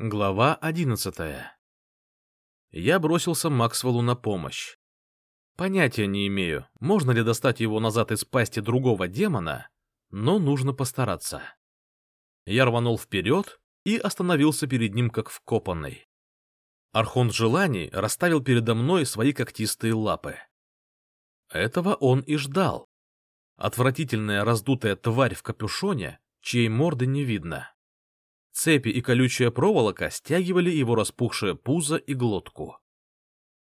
Глава одиннадцатая. Я бросился Максвеллу на помощь. Понятия не имею, можно ли достать его назад из пасти другого демона, но нужно постараться. Я рванул вперед и остановился перед ним как вкопанный. Архонт желаний расставил передо мной свои когтистые лапы. Этого он и ждал. Отвратительная раздутая тварь в капюшоне, чьей морды не видно. Цепи и колючая проволока стягивали его распухшее пузо и глотку.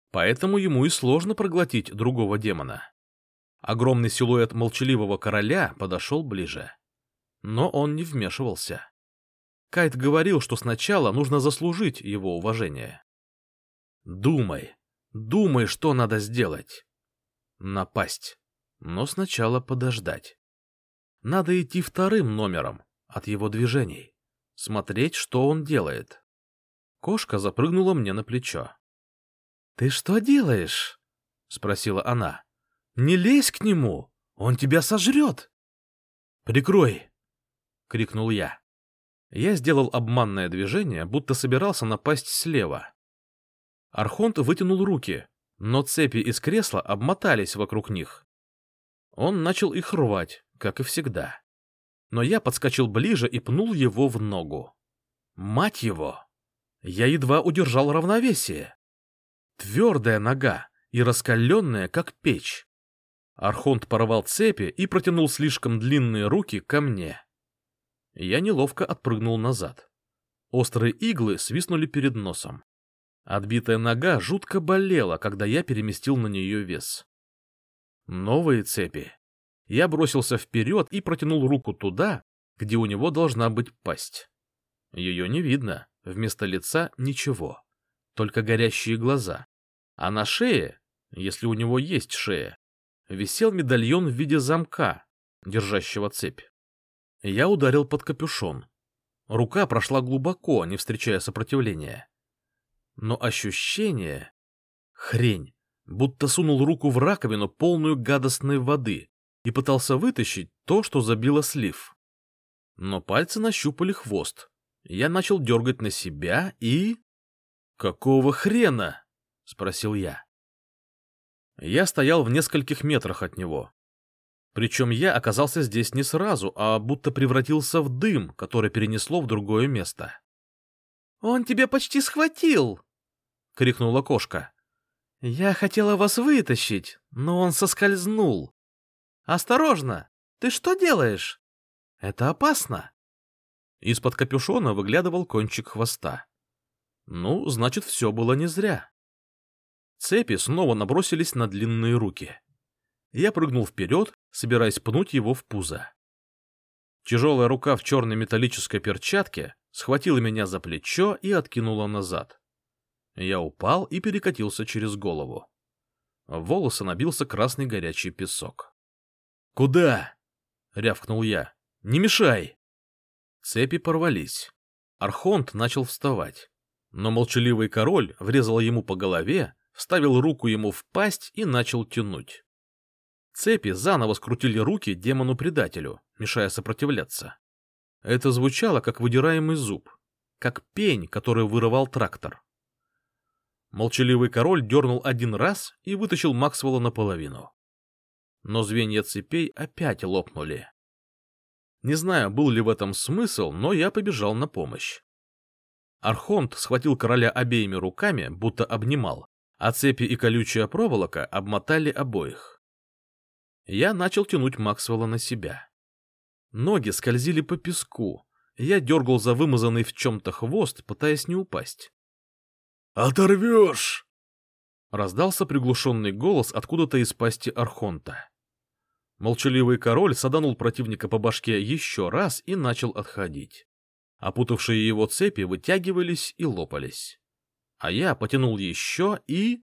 Поэтому ему и сложно проглотить другого демона. Огромный силуэт молчаливого короля подошел ближе. Но он не вмешивался. Кайт говорил, что сначала нужно заслужить его уважение. Думай, думай, что надо сделать. Напасть. Но сначала подождать. Надо идти вторым номером от его движений смотреть, что он делает. Кошка запрыгнула мне на плечо. — Ты что делаешь? — спросила она. — Не лезь к нему, он тебя сожрет. — Прикрой! — крикнул я. Я сделал обманное движение, будто собирался напасть слева. Архонт вытянул руки, но цепи из кресла обмотались вокруг них. Он начал их рвать, как и всегда но я подскочил ближе и пнул его в ногу. Мать его! Я едва удержал равновесие. Твердая нога и раскаленная, как печь. Архонт порвал цепи и протянул слишком длинные руки ко мне. Я неловко отпрыгнул назад. Острые иглы свистнули перед носом. Отбитая нога жутко болела, когда я переместил на нее вес. Новые цепи я бросился вперед и протянул руку туда, где у него должна быть пасть. Ее не видно, вместо лица ничего, только горящие глаза. А на шее, если у него есть шея, висел медальон в виде замка, держащего цепь. Я ударил под капюшон. Рука прошла глубоко, не встречая сопротивления. Но ощущение... Хрень, будто сунул руку в раковину, полную гадостной воды, и пытался вытащить то, что забило слив. Но пальцы нащупали хвост. Я начал дергать на себя и... «Какого хрена?» — спросил я. Я стоял в нескольких метрах от него. Причем я оказался здесь не сразу, а будто превратился в дым, который перенесло в другое место. «Он тебя почти схватил!» — крикнула кошка. «Я хотела вас вытащить, но он соскользнул. «Осторожно! Ты что делаешь? Это опасно!» Из-под капюшона выглядывал кончик хвоста. Ну, значит, все было не зря. Цепи снова набросились на длинные руки. Я прыгнул вперед, собираясь пнуть его в пузо. Тяжелая рука в черной металлической перчатке схватила меня за плечо и откинула назад. Я упал и перекатился через голову. В волосы набился красный горячий песок. «Куда?» — рявкнул я. «Не мешай!» Цепи порвались. Архонт начал вставать. Но молчаливый король врезал ему по голове, вставил руку ему в пасть и начал тянуть. Цепи заново скрутили руки демону-предателю, мешая сопротивляться. Это звучало, как выдираемый зуб, как пень, который вырывал трактор. Молчаливый король дернул один раз и вытащил Максвелла наполовину но звенья цепей опять лопнули. Не знаю, был ли в этом смысл, но я побежал на помощь. Архонт схватил короля обеими руками, будто обнимал, а цепи и колючая проволока обмотали обоих. Я начал тянуть Максвелла на себя. Ноги скользили по песку, я дергал за вымазанный в чем-то хвост, пытаясь не упасть. «Оторвешь!» Раздался приглушенный голос откуда-то из пасти Архонта. Молчаливый король саданул противника по башке еще раз и начал отходить. Опутавшие его цепи вытягивались и лопались. А я потянул еще и...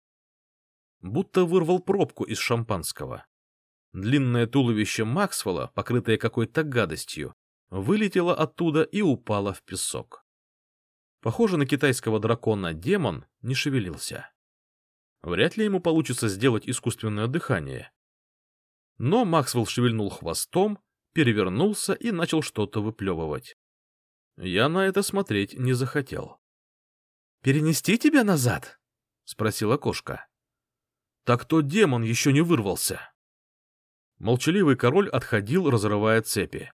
Будто вырвал пробку из шампанского. Длинное туловище Максвелла, покрытое какой-то гадостью, вылетело оттуда и упало в песок. Похоже на китайского дракона демон не шевелился. Вряд ли ему получится сделать искусственное дыхание. Но Максвелл шевельнул хвостом, перевернулся и начал что-то выплевывать. Я на это смотреть не захотел. Перенести тебя назад? — спросила кошка. — Так тот демон еще не вырвался. Молчаливый король отходил, разрывая цепи.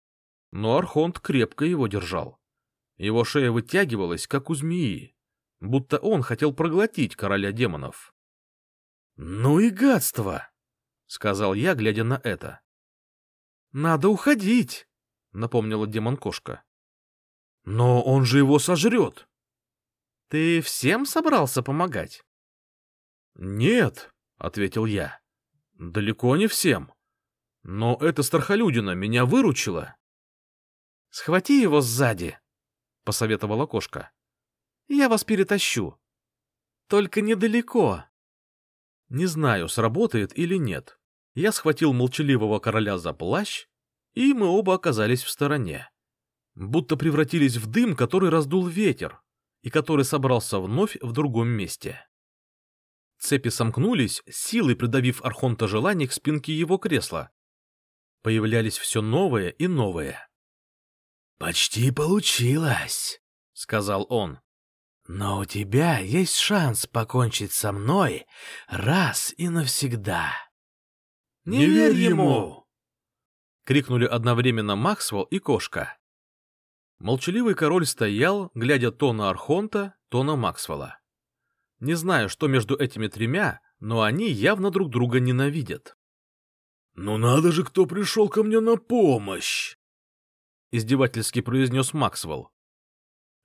Но Архонт крепко его держал. Его шея вытягивалась, как у змеи, будто он хотел проглотить короля демонов. — Ну и гадство! — сказал я, глядя на это. — Надо уходить, — напомнила демон-кошка. — Но он же его сожрет. — Ты всем собрался помогать? — Нет, — ответил я. — Далеко не всем. Но эта страхолюдина меня выручила. — Схвати его сзади, — посоветовала кошка. — Я вас перетащу. Только недалеко. Не знаю, сработает или нет. Я схватил молчаливого короля за плащ, и мы оба оказались в стороне. Будто превратились в дым, который раздул ветер, и который собрался вновь в другом месте. Цепи сомкнулись, силой придавив Архонта желаний к спинке его кресла. Появлялись все новые и новые. — Почти получилось, — сказал он. — Но у тебя есть шанс покончить со мной раз и навсегда. — Не, верь ему! — крикнули одновременно Максвелл и кошка. Молчаливый король стоял, глядя то на Архонта, то на Максвелла. Не знаю, что между этими тремя, но они явно друг друга ненавидят. «Ну надо же, кто пришел ко мне на помощь!» Издевательски произнес Максвелл.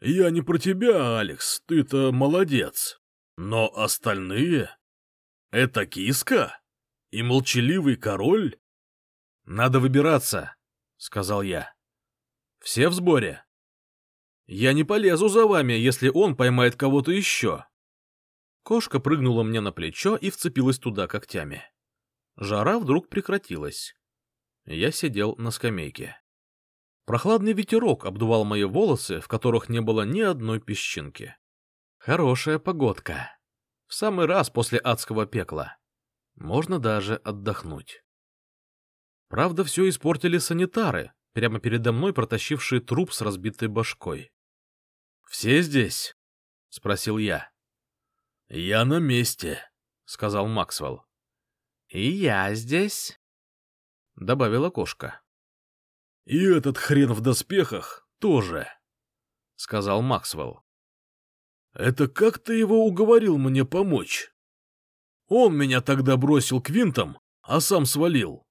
«Я не про тебя, Алекс, ты-то молодец. Но остальные? Это киска? И молчаливый король?» «Надо выбираться», — сказал я. «Все в сборе?» «Я не полезу за вами, если он поймает кого-то еще». Кошка прыгнула мне на плечо и вцепилась туда когтями. Жара вдруг прекратилась. Я сидел на скамейке. Прохладный ветерок обдувал мои волосы, в которых не было ни одной песчинки. Хорошая погодка. В самый раз после адского пекла. Можно даже отдохнуть. Правда, все испортили санитары, прямо передо мной протащившие труп с разбитой башкой. — Все здесь? — спросил я. — Я на месте, — сказал Максвелл. «И я здесь», — добавила кошка. «И этот хрен в доспехах тоже», — сказал Максвелл. «Это как ты его уговорил мне помочь? Он меня тогда бросил к винтам, а сам свалил.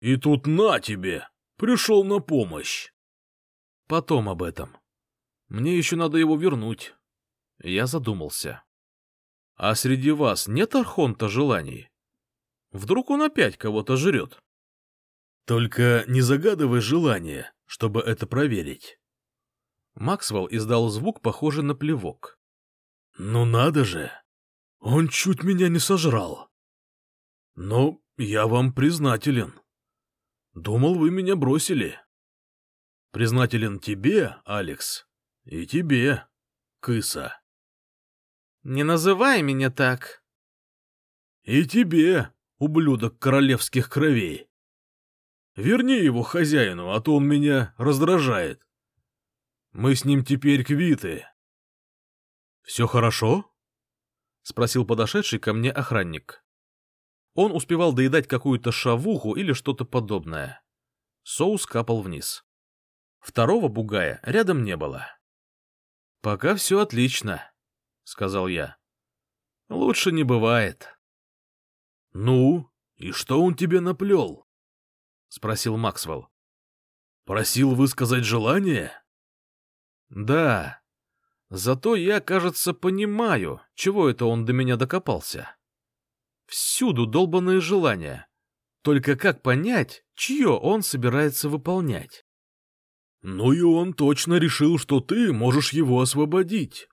И тут на тебе, пришел на помощь». «Потом об этом. Мне еще надо его вернуть». Я задумался. «А среди вас нет архонта желаний?» Вдруг он опять кого-то жрет? Только не загадывай желание, чтобы это проверить. Максвелл издал звук, похожий на плевок. Ну надо же! Он чуть меня не сожрал. Но я вам признателен. Думал, вы меня бросили. Признателен тебе, Алекс, и тебе, кыса. Не называй меня так. И тебе, ублюдок королевских кровей. Верни его хозяину, а то он меня раздражает. Мы с ним теперь квиты. — Все хорошо? — спросил подошедший ко мне охранник. Он успевал доедать какую-то шавуху или что-то подобное. Соус капал вниз. Второго бугая рядом не было. — Пока все отлично, — сказал я. — Лучше не бывает. — Ну, и что он тебе наплел? — спросил Максвелл. — Просил высказать желание? — Да. Зато я, кажется, понимаю, чего это он до меня докопался. Всюду долбанные желания. Только как понять, чье он собирается выполнять? — Ну и он точно решил, что ты можешь его освободить.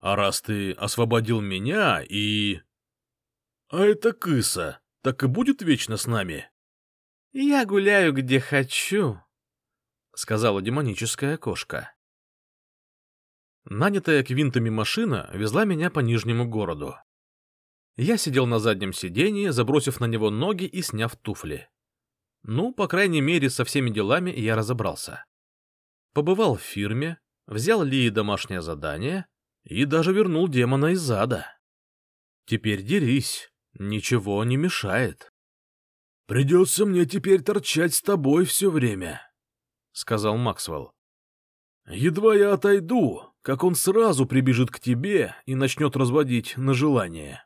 А раз ты освободил меня и... А эта кыса так и будет вечно с нами? — Я гуляю, где хочу, — сказала демоническая кошка. Нанятая квинтами машина везла меня по Нижнему городу. Я сидел на заднем сиденье, забросив на него ноги и сняв туфли. Ну, по крайней мере, со всеми делами я разобрался. Побывал в фирме, взял Лии домашнее задание, И даже вернул демона из ада. Теперь дерись, ничего не мешает. — Придется мне теперь торчать с тобой все время, — сказал Максвелл. — Едва я отойду, как он сразу прибежит к тебе и начнет разводить на желание.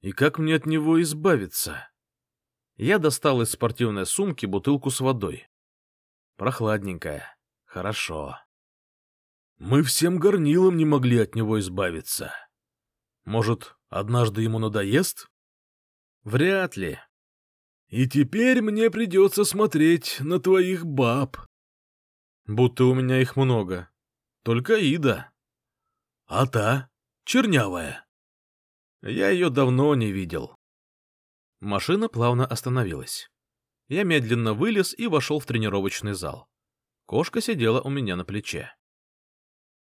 И как мне от него избавиться? Я достал из спортивной сумки бутылку с водой. Прохладненькая. Хорошо. Мы всем горнилам не могли от него избавиться. Может, однажды ему надоест? Вряд ли. И теперь мне придется смотреть на твоих баб. Будто у меня их много. Только Ида. А та? Чернявая. Я ее давно не видел. Машина плавно остановилась. Я медленно вылез и вошел в тренировочный зал. Кошка сидела у меня на плече.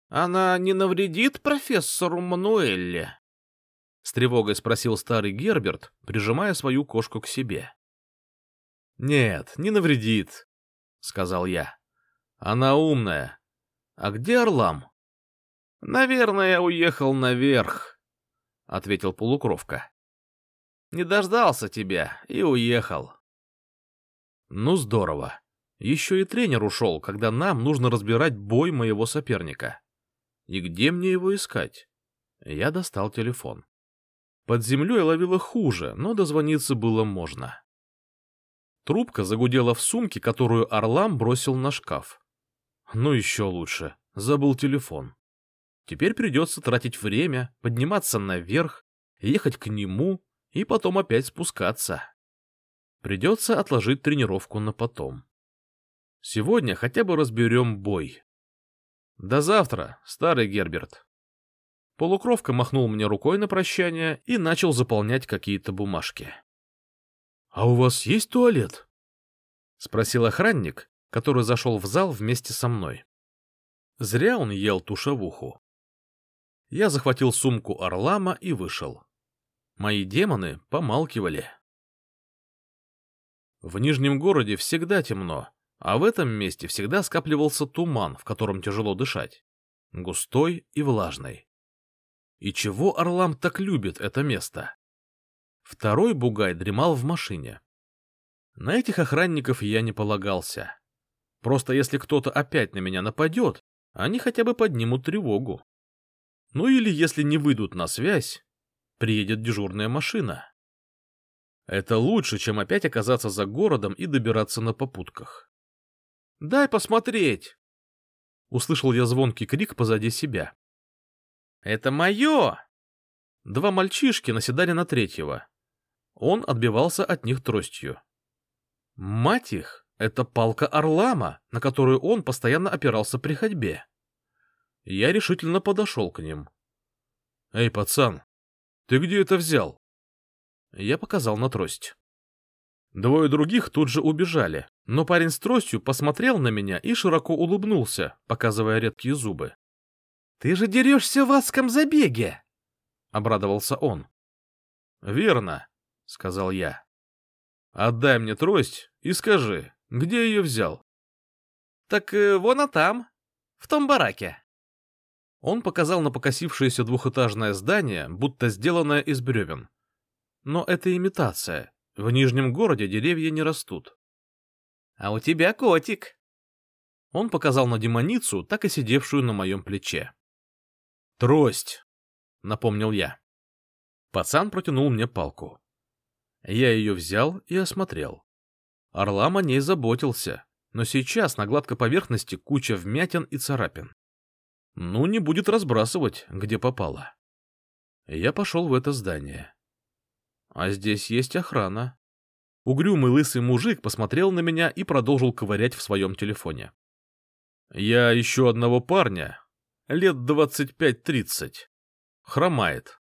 — Она не навредит профессору Мануэлле? — с тревогой спросил старый Герберт, прижимая свою кошку к себе. — Нет, не навредит, — сказал я. — Она умная. А где Орлам? — Наверное, уехал наверх, — ответил полукровка. — Не дождался тебя и уехал. — Ну, здорово. Еще и тренер ушел, когда нам нужно разбирать бой моего соперника. И где мне его искать? Я достал телефон. Под землей ловило хуже, но дозвониться было можно. Трубка загудела в сумке, которую Орлам бросил на шкаф. Ну еще лучше. Забыл телефон. Теперь придется тратить время, подниматься наверх, ехать к нему и потом опять спускаться. Придется отложить тренировку на потом. Сегодня хотя бы разберем бой. До завтра, старый Герберт. Полукровка махнул мне рукой на прощание и начал заполнять какие-то бумажки. — А у вас есть туалет? — спросил охранник, который зашел в зал вместе со мной. Зря он ел тушевуху. Я захватил сумку Орлама и вышел. Мои демоны помалкивали. В Нижнем городе всегда темно, а в этом месте всегда скапливался туман, в котором тяжело дышать, густой и влажный. И чего Орлам так любит это место? Второй бугай дремал в машине. На этих охранников я не полагался. Просто если кто-то опять на меня нападет, они хотя бы поднимут тревогу. Ну или если не выйдут на связь, приедет дежурная машина. Это лучше, чем опять оказаться за городом и добираться на попутках. «Дай посмотреть!» Услышал я звонкий крик позади себя. «Это мое!» Два мальчишки наседали на третьего. Он отбивался от них тростью. Мать их, это палка Орлама, на которую он постоянно опирался при ходьбе. Я решительно подошел к ним. «Эй, пацан, ты где это взял?» Я показал на трость. Двое других тут же убежали, но парень с тростью посмотрел на меня и широко улыбнулся, показывая редкие зубы. — Ты же дерешься в адском забеге! — обрадовался он. — Верно, — сказал я. — Отдай мне трость и скажи, где ее взял? — Так э, вон а там, в том бараке. Он показал на покосившееся двухэтажное здание, будто сделанное из бревен. Но это имитация. В Нижнем городе деревья не растут. — А у тебя котик. Он показал на демоницу, так и сидевшую на моем плече. — Трость, — напомнил я. Пацан протянул мне палку. Я ее взял и осмотрел. Орлам о ней заботился, но сейчас на гладкой поверхности куча вмятин и царапин. Ну, не будет разбрасывать, где попало. Я пошел в это здание. А здесь есть охрана. Угрюмый лысый мужик посмотрел на меня и продолжил ковырять в своем телефоне. Я ищу одного парня, лет двадцать пять-тридцать. Хромает.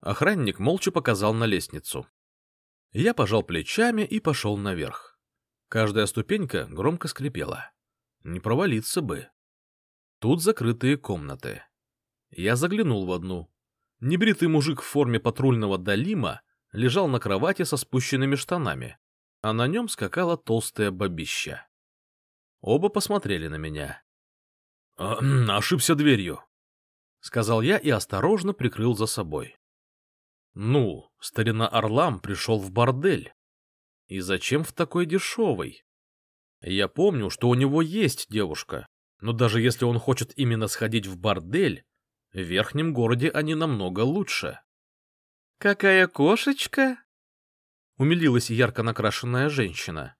Охранник молча показал на лестницу. Я пожал плечами и пошел наверх. Каждая ступенька громко скрипела. Не провалиться бы. Тут закрытые комнаты. Я заглянул в одну. Небритый мужик в форме патрульного Далима лежал на кровати со спущенными штанами, а на нем скакала толстая бабища. Оба посмотрели на меня. «А, «Ошибся дверью», — сказал я и осторожно прикрыл за собой. Ну, старина Орлам пришел в бордель. И зачем в такой дешевый? Я помню, что у него есть девушка, но даже если он хочет именно сходить в бордель, в верхнем городе они намного лучше. — Какая кошечка? — умилилась ярко накрашенная женщина.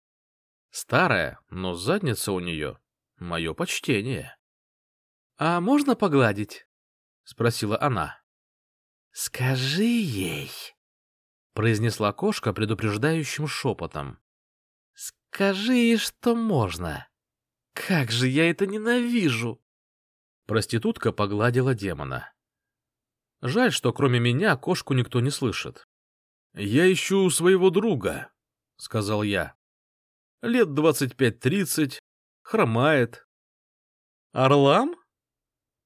Старая, но задница у нее. Мое почтение. — А можно погладить? — спросила она. — Скажи ей, — произнесла кошка предупреждающим шепотом. — Скажи ей, что можно. Как же я это ненавижу! Проститутка погладила демона. Жаль, что кроме меня кошку никто не слышит. — Я ищу своего друга, — сказал я. — Лет двадцать пять-тридцать, хромает. — Орлам?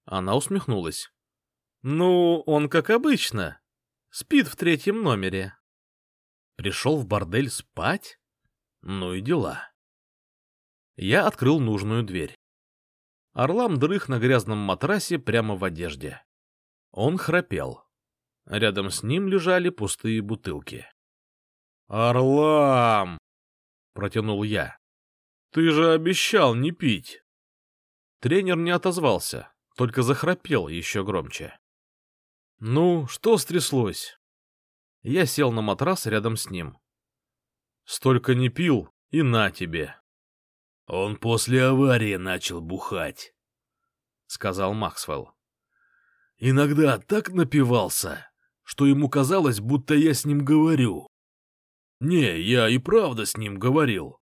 Она усмехнулась. — Ну, он как обычно. Спит в третьем номере. Пришел в бордель спать? Ну и дела. Я открыл нужную дверь. Орлам дрых на грязном матрасе прямо в одежде. Он храпел. Рядом с ним лежали пустые бутылки. «Орлам!» — протянул я. «Ты же обещал не пить!» Тренер не отозвался, только захрапел еще громче. «Ну, что стряслось?» Я сел на матрас рядом с ним. «Столько не пил, и на тебе!» Он после аварии начал бухать, — сказал Максвелл. Иногда так напивался, что ему казалось, будто я с ним говорю. Не, я и правда с ним говорил.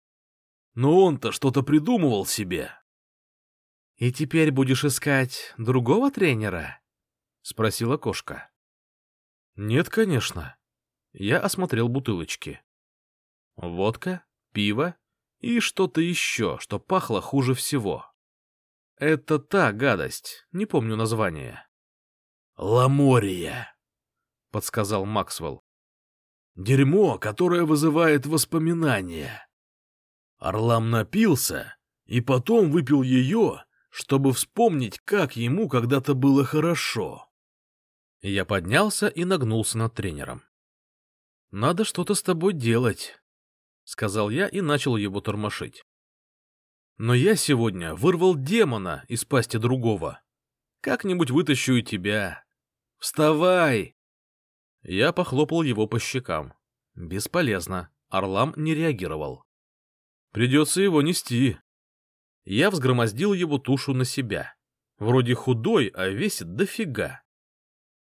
Но он-то что-то придумывал себе. — И теперь будешь искать другого тренера? — спросила кошка. — Нет, конечно. Я осмотрел бутылочки. Водка, пиво и что-то еще, что пахло хуже всего. Это та гадость, не помню название. «Ламория», — подсказал Максвелл. «Дерьмо, которое вызывает воспоминания. Орлам напился и потом выпил ее, чтобы вспомнить, как ему когда-то было хорошо». Я поднялся и нагнулся над тренером. «Надо что-то с тобой делать», — сказал я и начал его тормошить. «Но я сегодня вырвал демона из пасти другого. Как-нибудь вытащу и тебя. Вставай!» Я похлопал его по щекам. Бесполезно. Орлам не реагировал. «Придется его нести». Я взгромоздил его тушу на себя. Вроде худой, а весит дофига.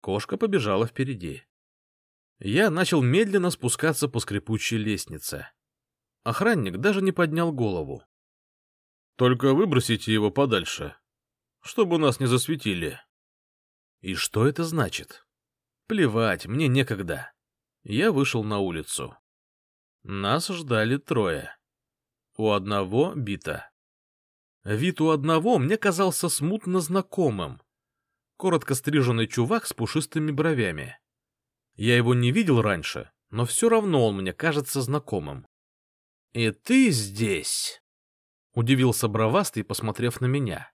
Кошка побежала впереди. Я начал медленно спускаться по скрипучей лестнице. Охранник даже не поднял голову. «Только выбросите его подальше, чтобы нас не засветили». «И что это значит?» «Плевать, мне некогда». Я вышел на улицу. Нас ждали трое. У одного бита. Вид у одного мне казался смутно знакомым. Коротко стриженный чувак с пушистыми бровями. Я его не видел раньше, но все равно он мне кажется знакомым. «И ты здесь?» — удивился бровастый, посмотрев на меня.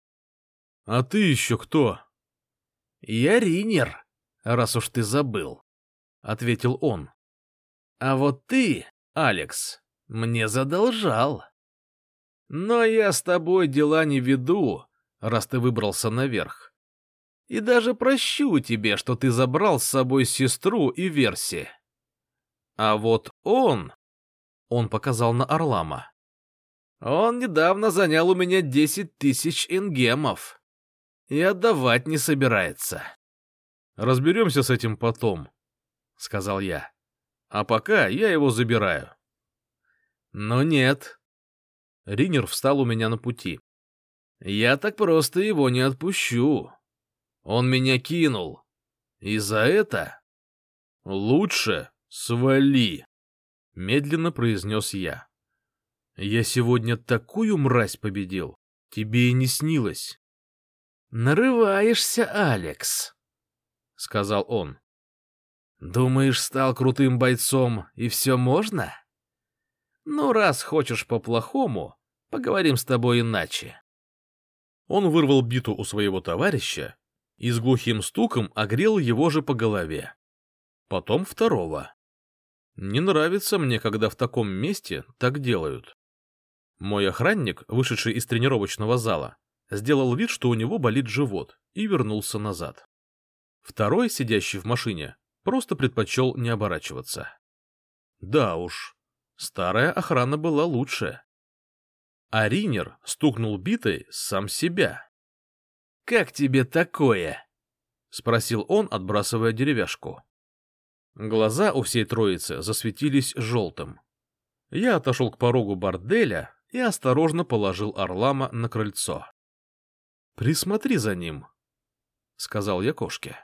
«А ты еще кто?» «Я Ринер, раз уж ты забыл», — ответил он. «А вот ты, Алекс, мне задолжал. Но я с тобой дела не веду, раз ты выбрался наверх. И даже прощу тебе, что ты забрал с собой сестру и Верси. А вот он он показал на Орлама. Он недавно занял у меня десять тысяч ингемов. И отдавать не собирается. Разберемся с этим потом, — сказал я. А пока я его забираю. Но нет. Ринер встал у меня на пути. Я так просто его не отпущу. Он меня кинул. И за это лучше свали медленно произнес я. Я сегодня такую мразь победил, тебе и не снилось. Нарываешься, Алекс, сказал он. Думаешь, стал крутым бойцом и все можно? Ну, раз хочешь по-плохому, поговорим с тобой иначе. Он вырвал биту у своего товарища и с глухим стуком огрел его же по голове. Потом второго. Не нравится мне, когда в таком месте так делают. Мой охранник, вышедший из тренировочного зала, сделал вид, что у него болит живот, и вернулся назад. Второй, сидящий в машине, просто предпочел не оборачиваться. Да уж, старая охрана была лучше. А Ринер стукнул битой сам себя. «Как тебе такое?» — спросил он, отбрасывая деревяшку. Глаза у всей троицы засветились желтым. Я отошел к порогу борделя и осторожно положил Орлама на крыльцо. «Присмотри за ним», — сказал я кошке.